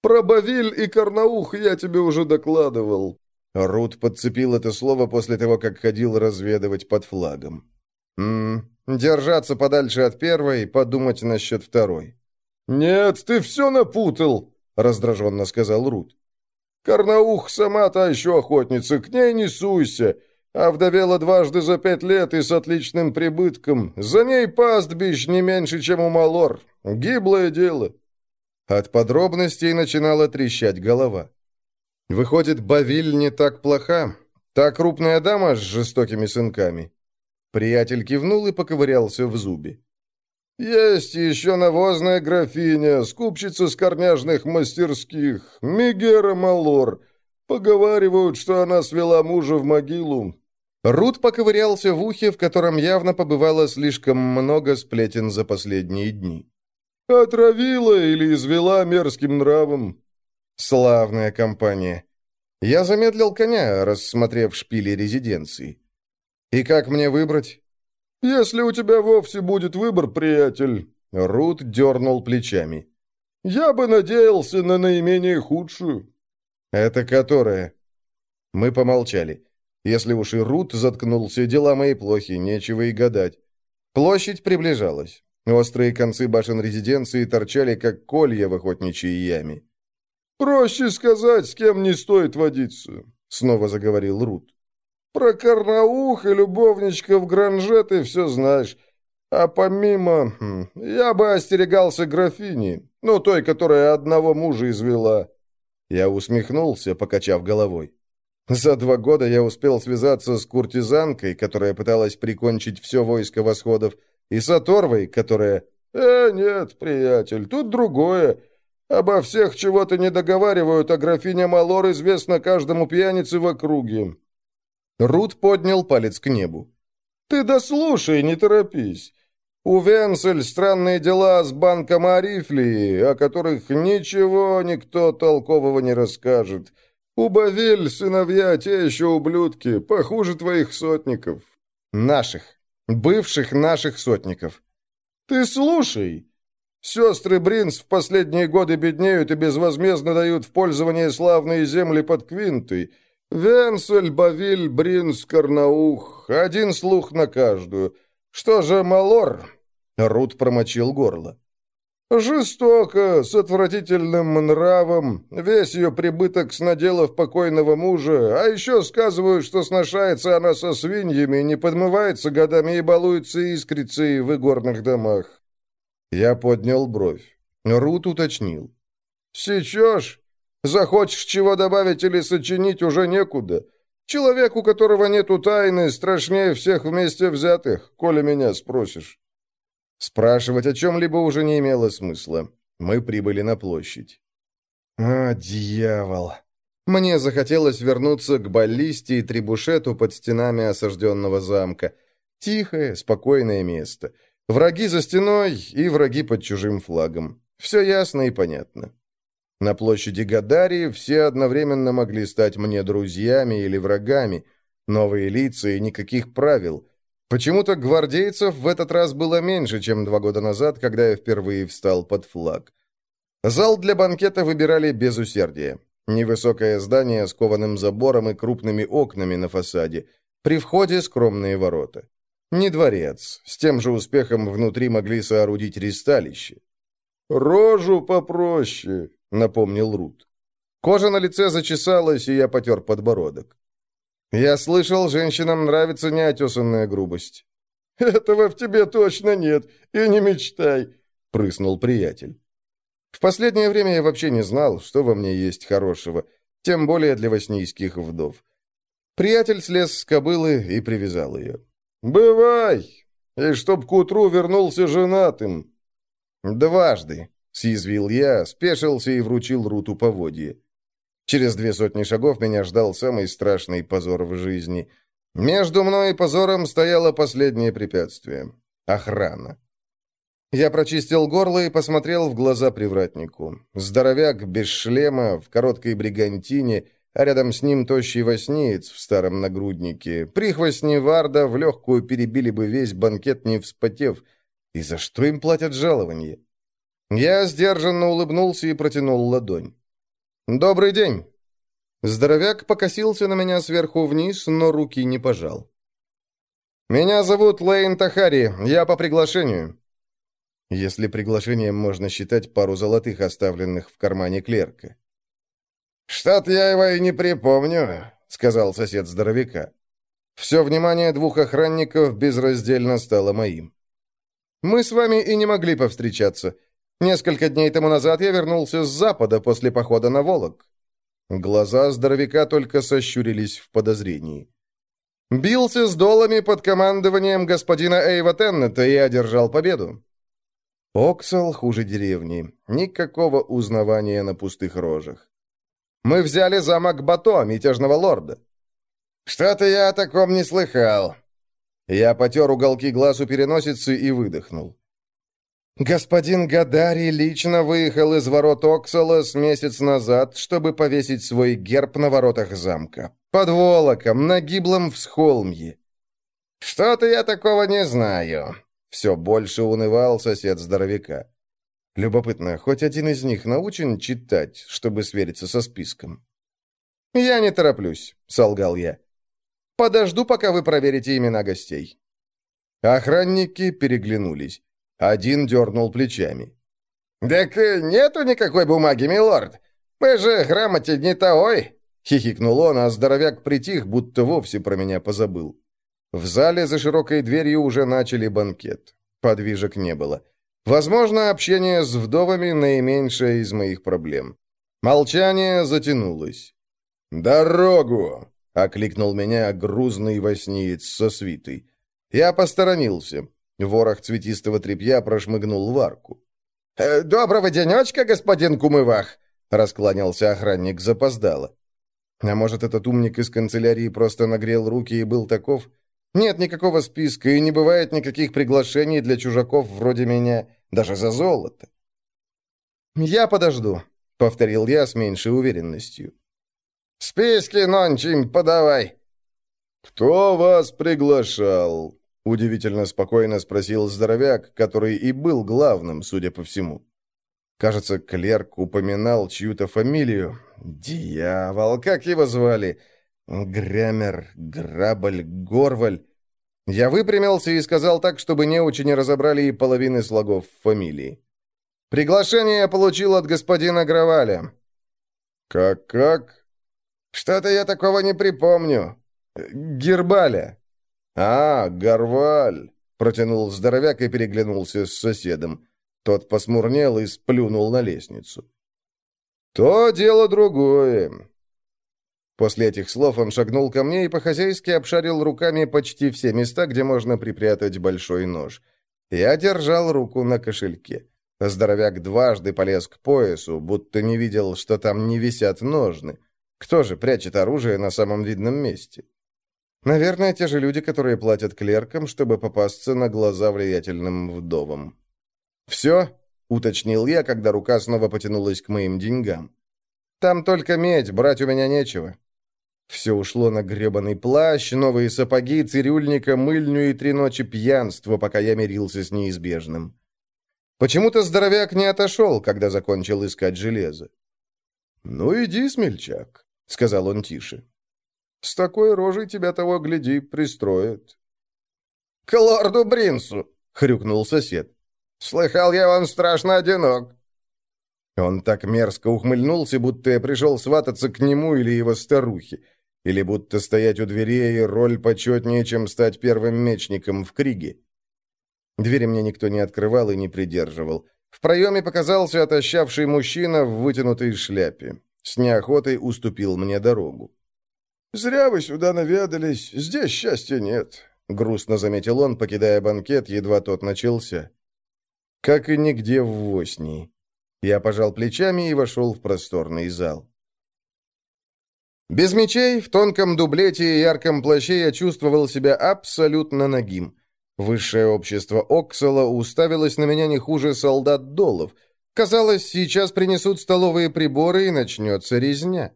«Про Бавиль и Карнаух я тебе уже докладывал». Рут подцепил это слово после того, как ходил разведывать под флагом. «М -м, держаться подальше от первой, подумать насчет второй». «Нет, ты все напутал», — раздраженно сказал Рут. «Карнаух сама та еще охотница, к ней не суйся. А вдовела дважды за пять лет и с отличным прибытком. За ней пастбищ не меньше, чем у Малор. Гиблое дело». От подробностей начинала трещать голова. Выходит, Бавиль не так плоха. Та крупная дама с жестокими сынками. Приятель кивнул и поковырялся в зубе. «Есть еще навозная графиня, скупщица с корняжных мастерских, Мегера Малор. Поговаривают, что она свела мужа в могилу. Рут поковырялся в ухе, в котором явно побывало слишком много сплетен за последние дни. «Отравила или извела мерзким нравом?» «Славная компания». Я замедлил коня, рассмотрев шпили резиденции. «И как мне выбрать?» «Если у тебя вовсе будет выбор, приятель...» Рут дернул плечами. «Я бы надеялся на наименее худшую». «Это которая?» Мы помолчали. Если уж и Рут заткнулся, дела мои плохи, нечего и гадать. Площадь приближалась. Острые концы башен резиденции торчали, как колья в охотничьей яме. «Проще сказать, с кем не стоит водиться», — снова заговорил Рут. «Про Карнаух и любовничков Гранже ты все знаешь. А помимо... Хм, я бы остерегался графини, ну, той, которая одного мужа извела». Я усмехнулся, покачав головой. За два года я успел связаться с куртизанкой, которая пыталась прикончить все войско восходов, и с оторвой, которая... «Э, нет, приятель, тут другое. Обо всех чего-то не договаривают, а графиня Малор известна каждому пьянице в округе». Рут поднял палец к небу. «Ты дослушай, не торопись. У Венсель странные дела с банком Арифлии, о которых ничего никто толкового не расскажет». У Бавель сыновья те еще ублюдки, похуже твоих сотников». «Наших. Бывших наших сотников». «Ты слушай. Сестры Бринс в последние годы беднеют и безвозмездно дают в пользование славные земли под Квинтой. Венсель, Бавиль, Бринс, Карнаух. Один слух на каждую. Что же Малор?» Рут промочил горло. Жестоко, с отвратительным нравом, весь ее прибыток с наделов покойного мужа, а еще сказывают, что сношается она со свиньями, не подмывается годами и балуется искрицей в игорных домах. Я поднял бровь. Рут уточнил. «Сечешь? Захочешь чего добавить или сочинить уже некуда. Человек, у которого нету тайны, страшнее всех вместе взятых, коли меня спросишь». Спрашивать о чем-либо уже не имело смысла. Мы прибыли на площадь. А, дьявол. Мне захотелось вернуться к баллисте и трибушету под стенами осажденного замка. Тихое, спокойное место. Враги за стеной и враги под чужим флагом. Все ясно и понятно. На площади Гадарии все одновременно могли стать мне друзьями или врагами. Новые лица и никаких правил. Почему-то гвардейцев в этот раз было меньше, чем два года назад, когда я впервые встал под флаг. Зал для банкета выбирали без усердия. Невысокое здание с кованым забором и крупными окнами на фасаде. При входе скромные ворота. Не дворец. С тем же успехом внутри могли соорудить ристалище. «Рожу попроще», — напомнил Рут. Кожа на лице зачесалась, и я потер подбородок. «Я слышал, женщинам нравится неотесанная грубость». «Этого в тебе точно нет, и не мечтай», — прыснул приятель. В последнее время я вообще не знал, что во мне есть хорошего, тем более для воснийских вдов. Приятель слез с кобылы и привязал ее. «Бывай! И чтоб к утру вернулся женатым!» «Дважды!» — съязвил я, спешился и вручил Руту поводье. Через две сотни шагов меня ждал самый страшный позор в жизни. Между мной и позором стояло последнее препятствие — охрана. Я прочистил горло и посмотрел в глаза привратнику. Здоровяк без шлема, в короткой бригантине, а рядом с ним тощий воснеец в старом нагруднике. Прихвостни Варда в легкую перебили бы весь банкет, не вспотев. И за что им платят жалование? Я сдержанно улыбнулся и протянул ладонь. «Добрый день!» Здоровяк покосился на меня сверху вниз, но руки не пожал. «Меня зовут Лейн Тахари, я по приглашению». Если приглашением можно считать пару золотых, оставленных в кармане клерка. «Что-то я его и не припомню», — сказал сосед здоровяка. Все внимание двух охранников безраздельно стало моим. «Мы с вами и не могли повстречаться. Несколько дней тому назад я вернулся с запада после похода на Волок». Глаза здоровяка только сощурились в подозрении. «Бился с долами под командованием господина Эйва Теннета и одержал победу. Оксал хуже деревни. Никакого узнавания на пустых рожах. Мы взяли замок Бато, мятежного лорда. Что-то я о таком не слыхал. Я потер уголки глаз у переносицы и выдохнул. Господин Гадари лично выехал из ворот Оксала с месяц назад, чтобы повесить свой герб на воротах замка. Под Волоком, на гиблом всхолмье. Что-то я такого не знаю. Все больше унывал сосед здоровяка. Любопытно, хоть один из них научен читать, чтобы свериться со списком? «Я не тороплюсь», — солгал я. «Подожду, пока вы проверите имена гостей». Охранники переглянулись. Один дернул плечами. «Так нету никакой бумаги, милорд. Мы же грамоте не таой!» Хихикнул он, а здоровяк притих, будто вовсе про меня позабыл. В зале за широкой дверью уже начали банкет. Подвижек не было. Возможно, общение с вдовами наименьшее из моих проблем. Молчание затянулось. «Дорогу!» — окликнул меня грузный воснеец со свитой. Я посторонился. Ворох цветистого тряпья прошмыгнул в арку. «Э, «Доброго денечка, господин Кумывах!» — раскланялся охранник запоздало. А может, этот умник из канцелярии просто нагрел руки и был таков? Нет никакого списка и не бывает никаких приглашений для чужаков вроде меня, даже за золото. «Я подожду», — повторил я с меньшей уверенностью. «Списки, нончим, подавай!» «Кто вас приглашал?» — удивительно спокойно спросил здоровяк, который и был главным, судя по всему. Кажется, клерк упоминал чью-то фамилию. Дьявол, как его звали? Грямер, Грабль, Горваль. Я выпрямился и сказал так, чтобы неучи не разобрали и половины слогов фамилии. «Приглашение я получил от господина Граваля». «Как-как?» «Что-то я такого не припомню». «Гербаля». «А, Горваль», — протянул здоровяк и переглянулся с соседом. Тот посмурнел и сплюнул на лестницу. «То дело другое. После этих слов он шагнул ко мне и по-хозяйски обшарил руками почти все места, где можно припрятать большой нож. Я держал руку на кошельке. Здоровяк дважды полез к поясу, будто не видел, что там не висят ножны. Кто же прячет оружие на самом видном месте? Наверное, те же люди, которые платят клеркам, чтобы попасться на глаза влиятельным вдовам. «Все?» — уточнил я, когда рука снова потянулась к моим деньгам. «Там только медь, брать у меня нечего». Все ушло на гребаный плащ, новые сапоги, цирюльника, мыльню и три ночи пьянства, пока я мирился с неизбежным. Почему-то здоровяк не отошел, когда закончил искать железо. «Ну иди, смельчак», — сказал он тише. «С такой рожей тебя того, гляди, пристроят». «К лорду Бринсу!» — хрюкнул сосед. «Слыхал я, он страшно одинок». Он так мерзко ухмыльнулся, будто я пришел свататься к нему или его старухе. Или будто стоять у дверей роль почетнее, чем стать первым мечником в Криге. Двери мне никто не открывал и не придерживал. В проеме показался отощавший мужчина в вытянутой шляпе. С неохотой уступил мне дорогу. «Зря вы сюда наведались, здесь счастья нет», — грустно заметил он, покидая банкет, едва тот начался. «Как и нигде в Воснии». Я пожал плечами и вошел в просторный зал. Без мечей, в тонком дублете и ярком плаще я чувствовал себя абсолютно нагим. Высшее общество Оксала уставилось на меня не хуже солдат Долов. Казалось, сейчас принесут столовые приборы и начнется резня.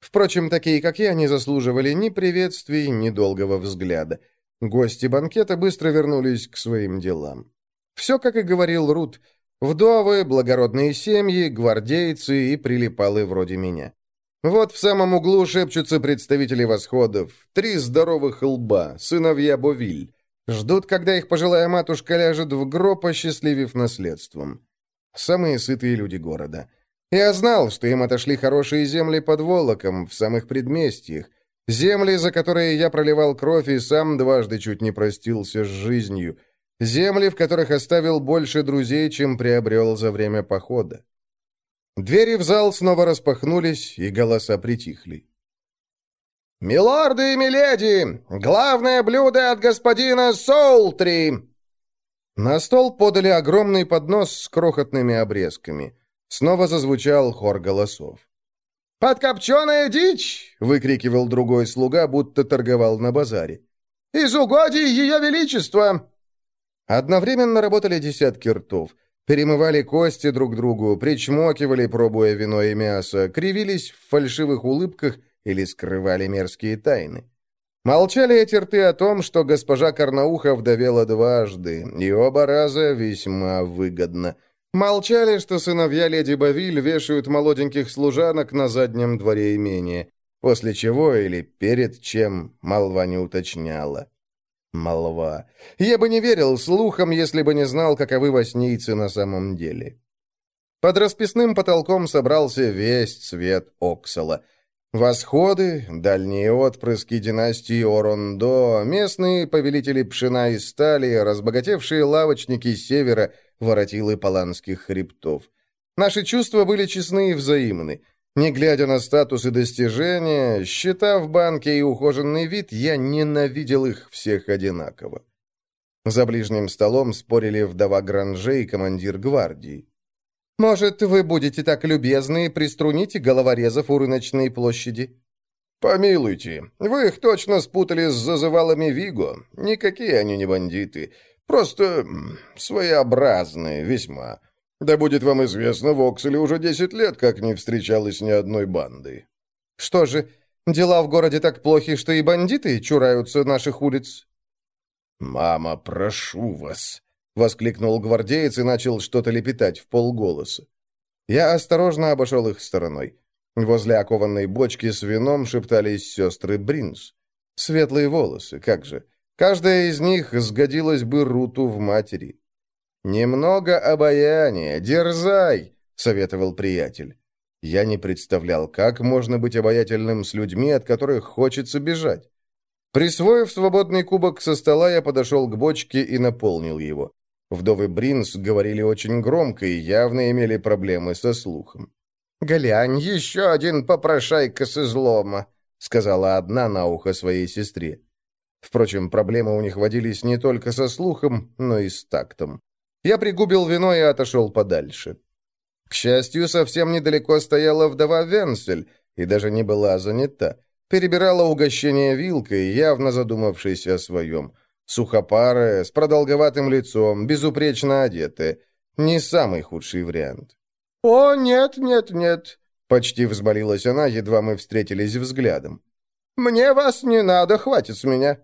Впрочем, такие, как я, не заслуживали ни приветствий, ни долгого взгляда. Гости банкета быстро вернулись к своим делам. Все, как и говорил Рут, вдовы, благородные семьи, гвардейцы и прилипалы вроде меня. Вот в самом углу шепчутся представители восходов. Три здоровых лба, сыновья Бовиль. Ждут, когда их пожилая матушка ляжет в гроб, осчастливив наследством. Самые сытые люди города. Я знал, что им отошли хорошие земли под Волоком, в самых предместьях. Земли, за которые я проливал кровь и сам дважды чуть не простился с жизнью. Земли, в которых оставил больше друзей, чем приобрел за время похода. Двери в зал снова распахнулись, и голоса притихли. «Милорды и миледи! Главное блюдо от господина Соултри!» На стол подали огромный поднос с крохотными обрезками. Снова зазвучал хор голосов. «Подкопченая дичь!» — выкрикивал другой слуга, будто торговал на базаре. «Из угодий Ее Величества!» Одновременно работали десятки ртов — Перемывали кости друг другу, причмокивали, пробуя вино и мясо, кривились в фальшивых улыбках или скрывали мерзкие тайны. Молчали эти рты о том, что госпожа Карнауха вдовела дважды, и оба раза весьма выгодно. Молчали, что сыновья леди Бавиль вешают молоденьких служанок на заднем дворе имения, после чего или перед чем молва не уточняла. Молва. Я бы не верил слухам, если бы не знал, каковы воснийцы на самом деле. Под расписным потолком собрался весь цвет Оксала. Восходы, дальние отпрыски династии Орондо, местные повелители пшена и стали, разбогатевшие лавочники севера, воротилы паланских хребтов. Наши чувства были честны и взаимны. Не глядя на статус и достижения, счета в банке и ухоженный вид, я ненавидел их всех одинаково. За ближним столом спорили вдова Гранже и командир гвардии. «Может, вы будете так любезны и приструните головорезов у рыночной площади?» «Помилуйте, вы их точно спутали с зазывалами Виго. Никакие они не бандиты. Просто своеобразные весьма. Да будет вам известно, в Окселе уже десять лет как не встречалось ни одной банды. Что же, дела в городе так плохи, что и бандиты чураются наших улиц? «Мама, прошу вас!» — воскликнул гвардеец и начал что-то лепетать в полголоса. Я осторожно обошел их стороной. Возле окованной бочки с вином шептались сестры Бринс. Светлые волосы, как же. Каждая из них сгодилась бы Руту в матери. «Немного обаяния, дерзай!» — советовал приятель. Я не представлял, как можно быть обаятельным с людьми, от которых хочется бежать. Присвоив свободный кубок со стола, я подошел к бочке и наполнил его. Вдовы Бринс говорили очень громко и явно имели проблемы со слухом. «Глянь, еще один попрошайка с излома», — сказала одна на ухо своей сестре. Впрочем, проблемы у них водились не только со слухом, но и с тактом. Я пригубил вино и отошел подальше. К счастью, совсем недалеко стояла вдова Венсель и даже не была занята. Перебирала угощение вилкой, явно задумавшись о своем. Сухопарая, с продолговатым лицом, безупречно одетая. Не самый худший вариант. «О, нет, нет, нет!» Почти взмолилась она, едва мы встретились взглядом. «Мне вас не надо, хватит с меня!»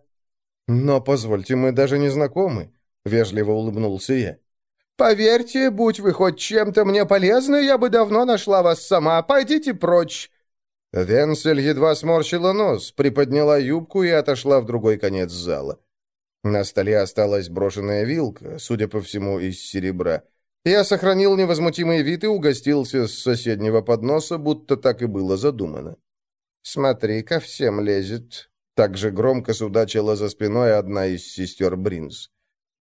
«Но, позвольте, мы даже не знакомы», — вежливо улыбнулся я. «Поверьте, будь вы хоть чем-то мне полезны, я бы давно нашла вас сама. Пойдите прочь!» Венсель едва сморщила нос, приподняла юбку и отошла в другой конец зала. На столе осталась брошенная вилка, судя по всему, из серебра. Я сохранил невозмутимый вид и угостился с соседнего подноса, будто так и было задумано. «Смотри, ко всем лезет!» Так же громко судачила за спиной одна из сестер Бринс.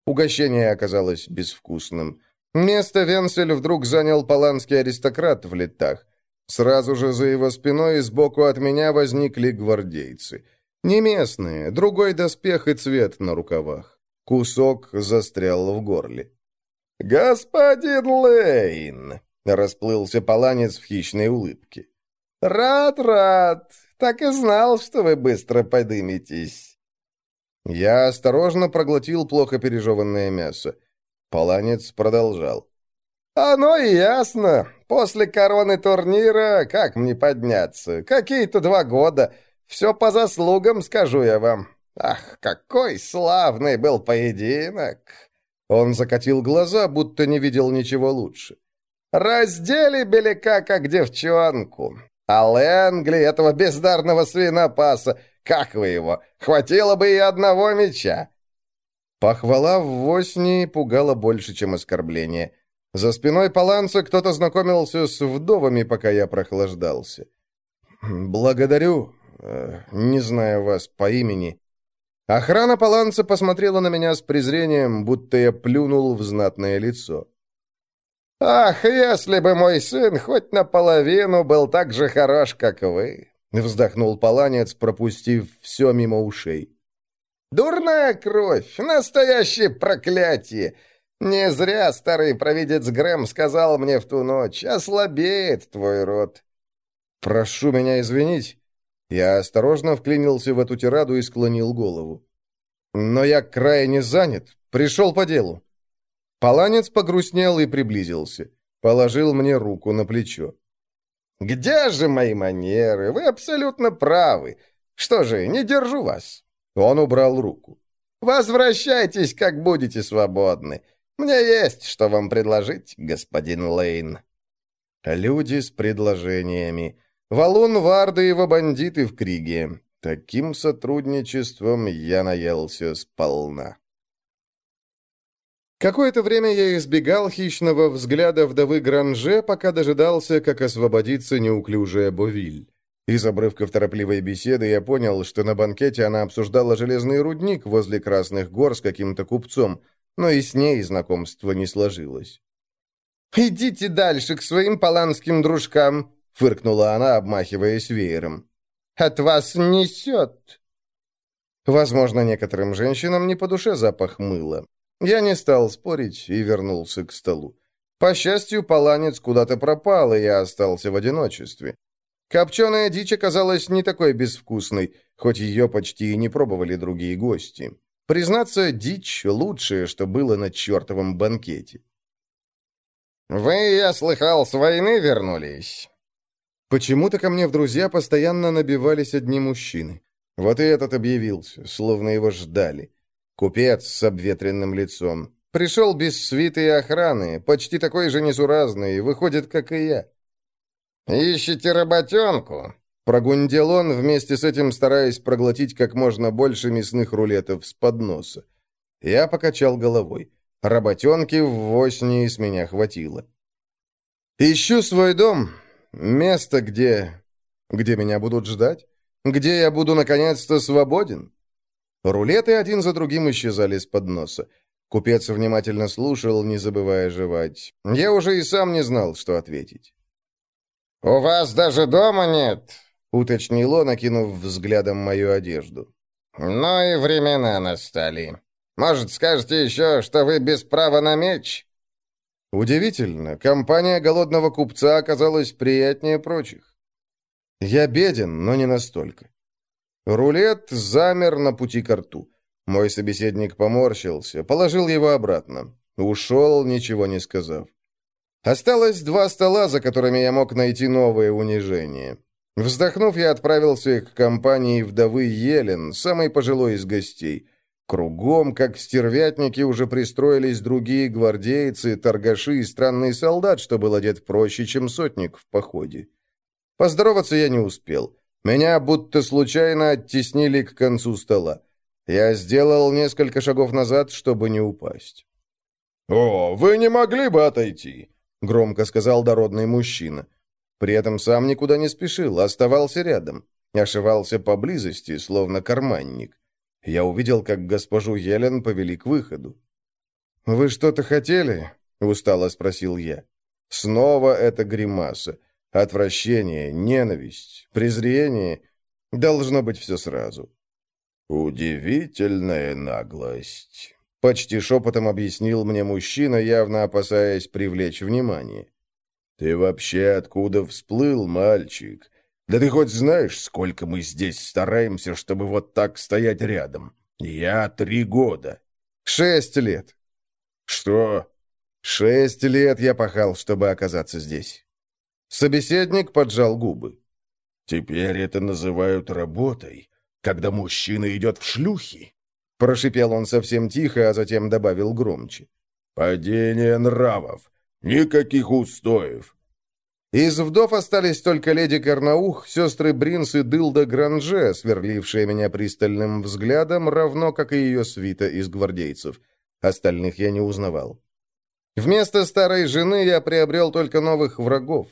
Угощение оказалось безвкусным. Место Венсель вдруг занял паланский аристократ в летах. Сразу же за его спиной и сбоку от меня возникли гвардейцы. Не местные, другой доспех и цвет на рукавах. Кусок застрял в горле. «Господин Лейн!» расплылся Паланец в хищной улыбке. «Рад, рад! Так и знал, что вы быстро подыметесь!» Я осторожно проглотил плохо пережеванное мясо. Паланец продолжал. «Оно и ясно. После короны турнира как мне подняться? Какие-то два года. Все по заслугам, скажу я вам. Ах, какой славный был поединок!» Он закатил глаза, будто не видел ничего лучше. «Раздели беляка, как девчонку. А Лэнгли, этого бездарного свинопаса, как вы его? Хватило бы и одного меча!» Похвала в Восни пугала больше, чем оскорбление. За спиной Паланца кто-то знакомился с вдовами, пока я прохлаждался. «Благодарю. Э, не знаю вас по имени». Охрана Паланца посмотрела на меня с презрением, будто я плюнул в знатное лицо. «Ах, если бы мой сын хоть наполовину был так же хорош, как вы!» — вздохнул Паланец, пропустив все мимо ушей. «Дурная кровь! Настоящее проклятие! Не зря старый провидец Грэм сказал мне в ту ночь, ослабеет твой род». «Прошу меня извинить». Я осторожно вклинился в эту тираду и склонил голову. «Но я крайне занят. Пришел по делу». Паланец погрустнел и приблизился. Положил мне руку на плечо. «Где же мои манеры? Вы абсолютно правы. Что же, не держу вас». Он убрал руку. «Возвращайтесь, как будете свободны. Мне есть, что вам предложить, господин Лейн». Люди с предложениями. Валун, Варды и бандиты в Криге. Таким сотрудничеством я наелся сполна. Какое-то время я избегал хищного взгляда вдовы Гранже, пока дожидался, как освободится неуклюжая Бовиль. Из обрывков торопливой беседы я понял, что на банкете она обсуждала железный рудник возле Красных гор с каким-то купцом, но и с ней знакомство не сложилось. «Идите дальше, к своим паланским дружкам», — фыркнула она, обмахиваясь веером. «От вас несет». Возможно, некоторым женщинам не по душе запах мыла. Я не стал спорить и вернулся к столу. По счастью, паланец куда-то пропал, и я остался в одиночестве. Копченая дичь оказалась не такой безвкусной, хоть ее почти и не пробовали другие гости. Признаться, дичь — лучшее, что было на чертовом банкете. «Вы, я слыхал, с войны вернулись?» Почему-то ко мне в друзья постоянно набивались одни мужчины. Вот и этот объявился, словно его ждали. Купец с обветренным лицом. Пришел без свиты и охраны, почти такой же несуразный, выходит, как и я. «Ищете работенку?» Прогундел он, вместе с этим стараясь проглотить как можно больше мясных рулетов с подноса. Я покачал головой. Работенки в восьми с меня хватило. «Ищу свой дом. Место, где... где меня будут ждать. Где я буду, наконец-то, свободен. Рулеты один за другим исчезали с подноса. Купец внимательно слушал, не забывая жевать. Я уже и сам не знал, что ответить. «У вас даже дома нет?» — уточнил он, окинув взглядом мою одежду. «Ну и времена настали. Может, скажете еще, что вы без права на меч?» Удивительно, компания голодного купца оказалась приятнее прочих. Я беден, но не настолько. Рулет замер на пути к рту. Мой собеседник поморщился, положил его обратно. Ушел, ничего не сказав. Осталось два стола, за которыми я мог найти новое унижение. Вздохнув, я отправился к компании вдовы Елен, самой пожилой из гостей. Кругом, как стервятники, уже пристроились другие гвардейцы, торгаши и странный солдат, что был одет проще, чем сотник в походе. Поздороваться я не успел. Меня будто случайно оттеснили к концу стола. Я сделал несколько шагов назад, чтобы не упасть. «О, вы не могли бы отойти?» — громко сказал дородный мужчина. При этом сам никуда не спешил, оставался рядом. Ошивался поблизости, словно карманник. Я увидел, как госпожу Елен повели к выходу. «Вы что-то хотели?» — устало спросил я. Снова эта гримаса. Отвращение, ненависть, презрение. Должно быть все сразу. «Удивительная наглость», — почти шепотом объяснил мне мужчина, явно опасаясь привлечь внимание. «Ты вообще откуда всплыл, мальчик? Да ты хоть знаешь, сколько мы здесь стараемся, чтобы вот так стоять рядом? Я три года». «Шесть лет». «Что?» «Шесть лет я пахал, чтобы оказаться здесь». Собеседник поджал губы. «Теперь это называют работой, когда мужчина идет в шлюхи?» Прошипел он совсем тихо, а затем добавил громче. «Падение нравов. Никаких устоев. Из вдов остались только леди Карнаух, сестры Бринс и Дылда Гранже, сверлившие меня пристальным взглядом, равно как и ее свита из гвардейцев. Остальных я не узнавал. Вместо старой жены я приобрел только новых врагов.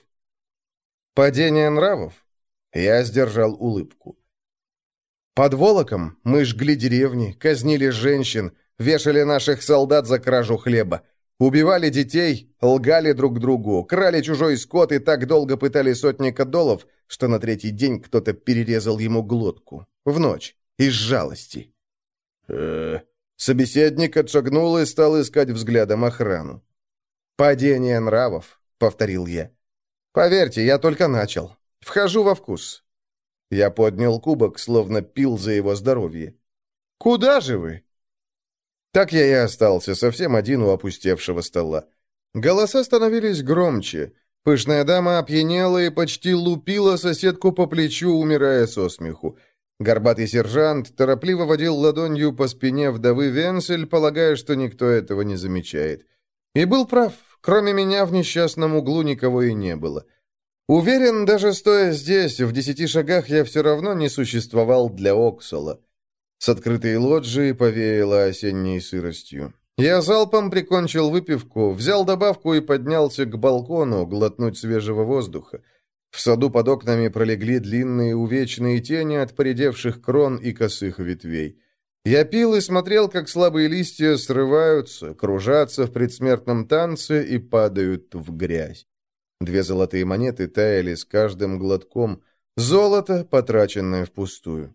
Падение нравов? Я сдержал улыбку. Под Волоком мы жгли деревни, казнили женщин, вешали наших солдат за кражу хлеба. Убивали детей, лгали друг другу, крали чужой скот и так долго пытали сотника долов, что на третий день кто-то перерезал ему глотку. В ночь. Из жалости. э Собеседник отшагнул и стал искать взглядом охрану. «Падение нравов», — повторил я. «Поверьте, я только начал. Вхожу во вкус». Я поднял кубок, словно пил за его здоровье. «Куда же вы?» Так я и остался совсем один у опустевшего стола. Голоса становились громче. Пышная дама опьянела и почти лупила соседку по плечу, умирая со смеху. Горбатый сержант торопливо водил ладонью по спине вдовы Венсель, полагая, что никто этого не замечает. И был прав, кроме меня в несчастном углу никого и не было. Уверен, даже стоя здесь, в десяти шагах, я все равно не существовал для Оксала. С открытой лоджии повеяло осенней сыростью. Я залпом прикончил выпивку, взял добавку и поднялся к балкону глотнуть свежего воздуха. В саду под окнами пролегли длинные увечные тени от поредевших крон и косых ветвей. Я пил и смотрел, как слабые листья срываются, кружатся в предсмертном танце и падают в грязь. Две золотые монеты таяли с каждым глотком. Золото, потраченное впустую.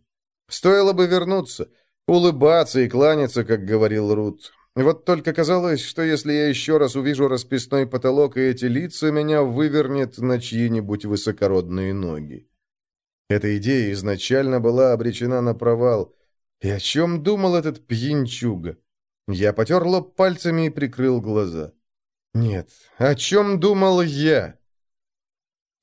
Стоило бы вернуться, улыбаться и кланяться, как говорил Рут. Вот только казалось, что если я еще раз увижу расписной потолок и эти лица, меня вывернет на чьи-нибудь высокородные ноги. Эта идея изначально была обречена на провал. И о чем думал этот пьянчуга? Я потер лоб пальцами и прикрыл глаза. Нет, о чем думал я?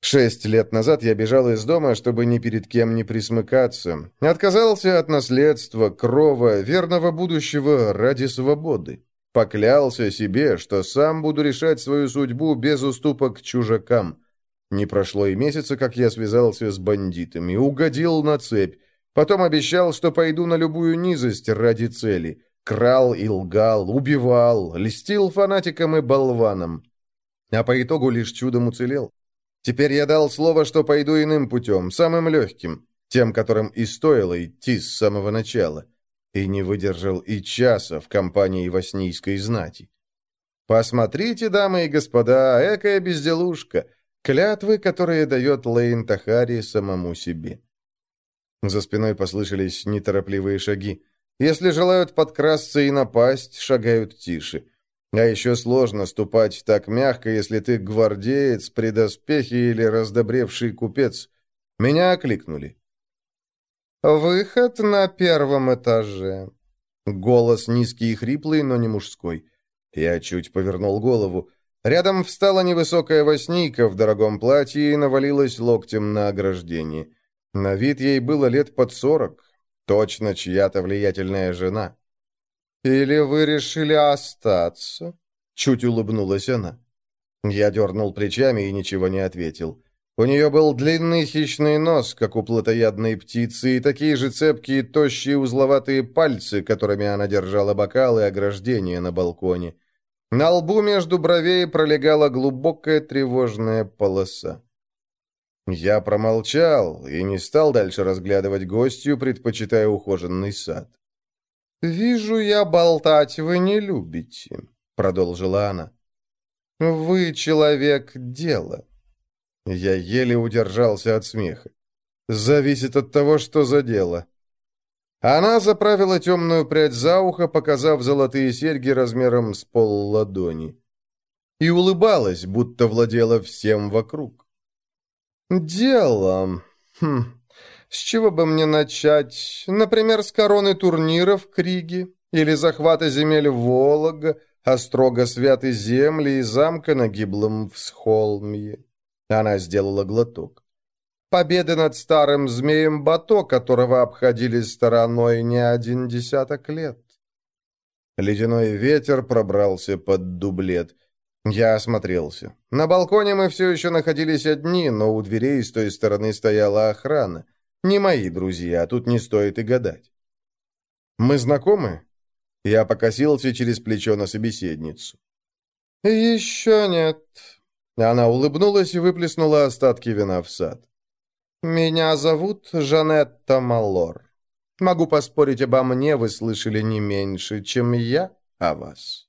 Шесть лет назад я бежал из дома, чтобы ни перед кем не присмыкаться. Отказался от наследства, крова, верного будущего ради свободы. Поклялся себе, что сам буду решать свою судьбу без уступок чужакам. Не прошло и месяца, как я связался с бандитами, угодил на цепь. Потом обещал, что пойду на любую низость ради цели. Крал и лгал, убивал, льстил фанатикам и болванам. А по итогу лишь чудом уцелел. Теперь я дал слово, что пойду иным путем, самым легким, тем, которым и стоило идти с самого начала, и не выдержал и часа в компании воснийской знати. Посмотрите, дамы и господа, экая безделушка, клятвы, которые дает Лейн Тахари самому себе. За спиной послышались неторопливые шаги. Если желают подкрасться и напасть, шагают тише. А еще сложно ступать так мягко, если ты гвардеец, при доспехе или раздобревший купец. Меня окликнули. «Выход на первом этаже». Голос низкий и хриплый, но не мужской. Я чуть повернул голову. Рядом встала невысокая воснийка в дорогом платье и навалилась локтем на ограждение. На вид ей было лет под сорок. Точно чья-то влиятельная жена. «Или вы решили остаться?» Чуть улыбнулась она. Я дернул плечами и ничего не ответил. У нее был длинный хищный нос, как у плотоядной птицы, и такие же цепкие, тощие, узловатые пальцы, которыми она держала бокалы и ограждения на балконе. На лбу между бровей пролегала глубокая тревожная полоса. Я промолчал и не стал дальше разглядывать гостью, предпочитая ухоженный сад. «Вижу я, болтать вы не любите», — продолжила она. «Вы человек дела». Я еле удержался от смеха. «Зависит от того, что за дело». Она заправила темную прядь за ухо, показав золотые серьги размером с пол ладони. и улыбалась, будто владела всем вокруг. «Дело... Хм. С чего бы мне начать? Например, с короны турнира в Криге? Или захвата земель Волога, а строго святой земли и замка на гиблом всхолмье?» Она сделала глоток. «Победы над старым змеем Бато, которого обходили стороной не один десяток лет». Ледяной ветер пробрался под дублет. Я осмотрелся. На балконе мы все еще находились одни, но у дверей с той стороны стояла охрана. Не мои друзья, тут не стоит и гадать. «Мы знакомы?» Я покосился через плечо на собеседницу. «Еще нет». Она улыбнулась и выплеснула остатки вина в сад. «Меня зовут Жанетта Малор. Могу поспорить обо мне, вы слышали не меньше, чем я о вас».